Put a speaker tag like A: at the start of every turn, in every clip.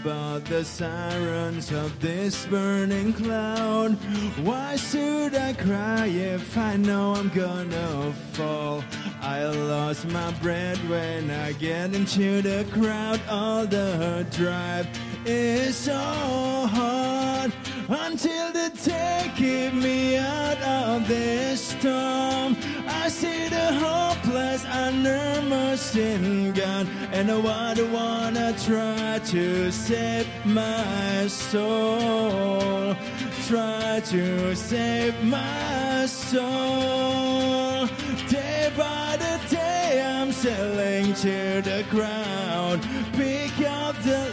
A: about the sirens of this burning cloud. Why should I cry if I know I'm gonna fall? I lost my breath when I get into the crowd. All the drive is so hard under machine gun, and oh, I wanna wanna try to save my soul. Try to save my soul. Day by the day, I'm sailing to the ground.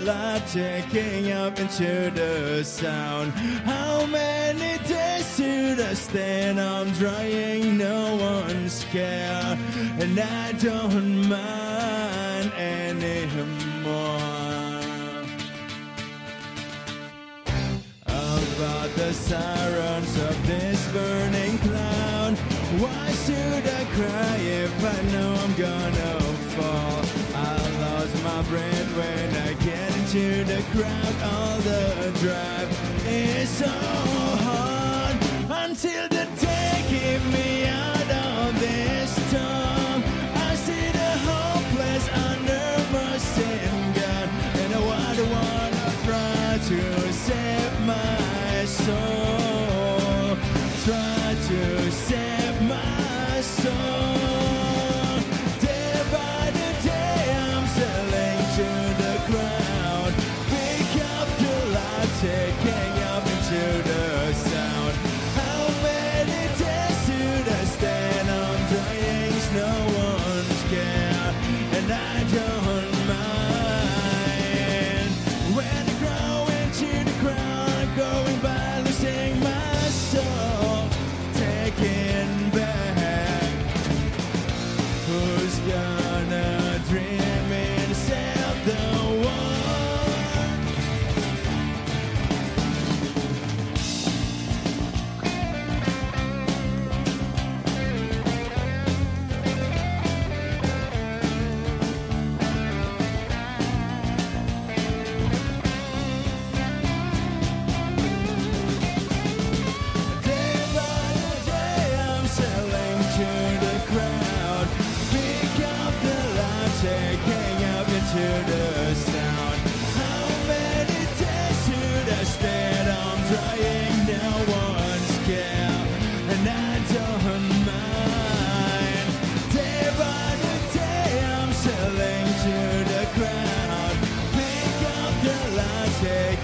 A: Light, taking up into the sound. How many days should I stand? I'm trying, no one's care, and I don't mind anymore. about the sirens of this burning cloud. Why should I cry if I know I'm gonna fall? I lost my breath when Into the crowd. All the drive is so hard until the day keep me out of this storm. I see the hopeless under machine gun, and I wanna wanna try to save my soul.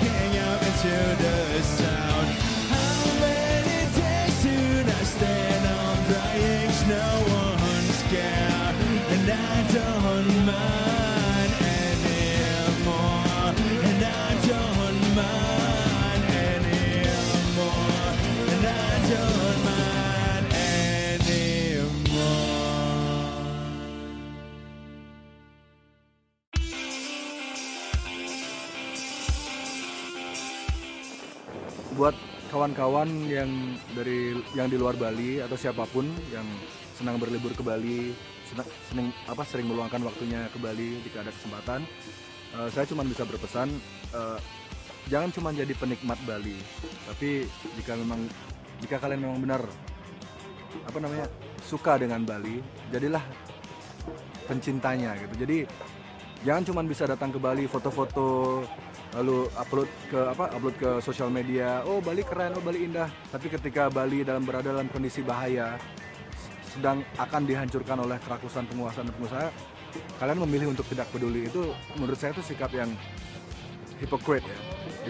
A: Hang out into the sun.
B: Buat kawan-kawan yang dari yang di luar Bali atau siapa pun yang senang berlibur ke Bali, senang, senang apa sering meluangkan waktunya ke Bali jika ada kesempatan, eh, saya cuma bisa berpesan eh, jangan cuma jadi penikmat Bali, tapi jika memang jika kalian memang benar apa namanya suka dengan Bali, jadilah pencintanya gitu. Jadi jangan cuma bisa datang ke Bali foto-foto lalu upload ke apa? Upload ke sosial media. Oh Bali keren oh Bali indah. Tapi ketika Bali dalam berada dalam kondisi bahaya sedang akan dihancurkan oleh kerakusan penguasa dan pengusaha kalian memilih untuk tidak peduli. Itu menurut saya itu sikap yang hypocrite ya.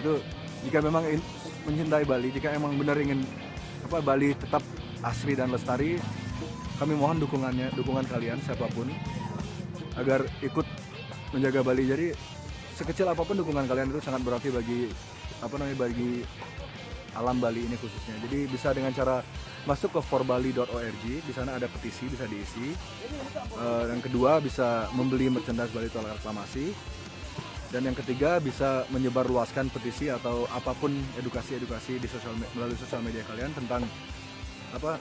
B: Itu jika memang in- mencintai Bali jika emang benar ingin apa Bali tetap asri dan lestari kami mohon dukungannya dukungan kalian siapa pun agar ikut menjaga Bali. Jadi sekecil apa pun dukungan kalian itu sangat berarti bagi apa namanya bagi alam Bali ini khususnya jadi bisa dengan cara masuk ke forbali.org di sana ada petisi bisa diisi Eh, yang kedua bisa membeli merchandise Bali tolak reklamasi dan yang ketiga bisa menyebarluaskan petisi atau apa pun edukasi-edukasi di sosial me- melalui sosial media kalian tentang apa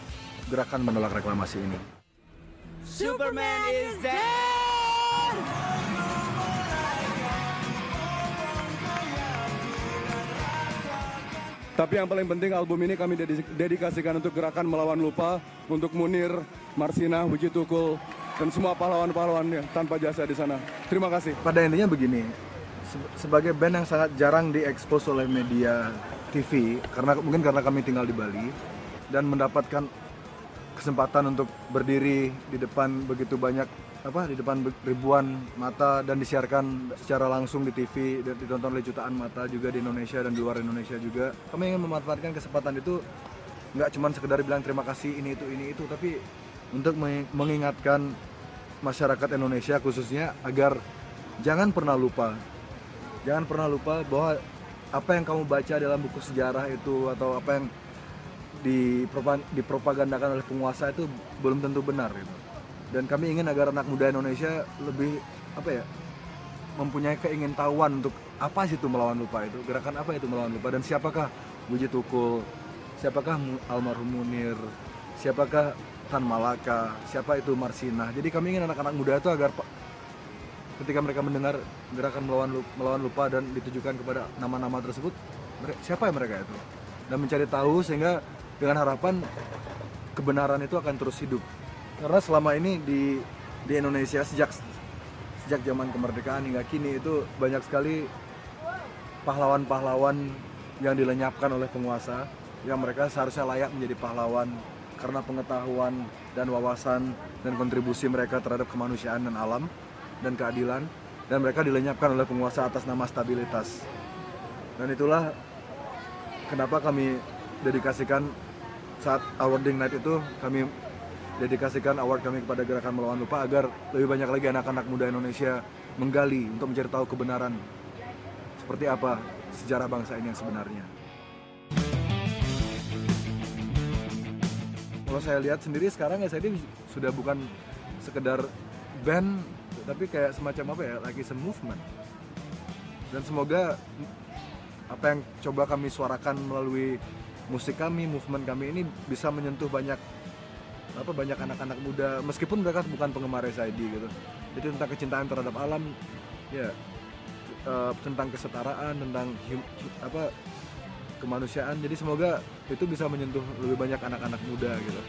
B: gerakan menolak reklamasi ini.
C: Superman is dead!
D: Tapi yang paling penting album ini kami dedikasikan untuk gerakan melawan lupa, untuk Munir, Marsina, Wiji Tukul, dan semua pahlawan-pahlawan yang tanpa jasa di sana. Terima kasih.
B: Pada intinya begini, sebagai band yang sangat jarang diekspos oleh media TV, karena mungkin karena kami tinggal di Bali dan mendapatkan kesempatan untuk berdiri di depan begitu banyak apa di depan ribuan mata dan disiarkan secara langsung di TV dan ditonton oleh jutaan mata juga di Indonesia dan di luar Indonesia juga. Kami ingin memanfaatkan kesempatan itu nggak cuma sekedar bilang terima kasih ini itu ini itu tapi untuk mengingatkan masyarakat Indonesia khususnya agar jangan pernah lupa jangan pernah lupa bahwa apa yang kamu baca dalam buku sejarah itu atau apa yang dipropagandakan oleh penguasa itu belum tentu benar gitu dan kami ingin agar anak muda Indonesia lebih apa ya mempunyai keingintahuan untuk apa sih itu melawan lupa itu gerakan apa itu melawan lupa dan siapakah Buji Tukul siapakah almarhum Munir siapakah Tan Malaka siapa itu Marsinah. Jadi kami ingin anak-anak muda itu agar ketika mereka mendengar gerakan melawan lupa, melawan lupa dan ditujukan kepada nama-nama tersebut siapa yang mereka itu? Dan mencari tahu sehingga dengan harapan kebenaran itu akan terus hidup karena selama ini di di Indonesia sejak sejak zaman kemerdekaan hingga kini itu banyak sekali pahlawan-pahlawan yang dilenyapkan oleh penguasa yang mereka seharusnya layak menjadi pahlawan karena pengetahuan dan wawasan dan kontribusi mereka terhadap kemanusiaan dan alam dan keadilan dan mereka dilenyapkan oleh penguasa atas nama stabilitas. Dan itulah kenapa kami dedikasikan saat awarding night itu kami dedikasikan award kami kepada gerakan melawan lupa agar lebih banyak lagi anak-anak muda Indonesia menggali untuk mencari tahu kebenaran seperti apa sejarah bangsa ini yang sebenarnya. Kalau saya lihat sendiri sekarang ya saya sudah bukan sekedar band tapi kayak semacam apa ya lagi se movement dan semoga apa yang coba kami suarakan melalui musik kami, movement kami ini bisa menyentuh banyak apa banyak anak-anak muda meskipun mereka bukan penggemar SID gitu. Jadi tentang kecintaan terhadap alam ya uh, tentang kesetaraan tentang hum, apa kemanusiaan. Jadi semoga itu bisa menyentuh lebih banyak anak-anak muda gitu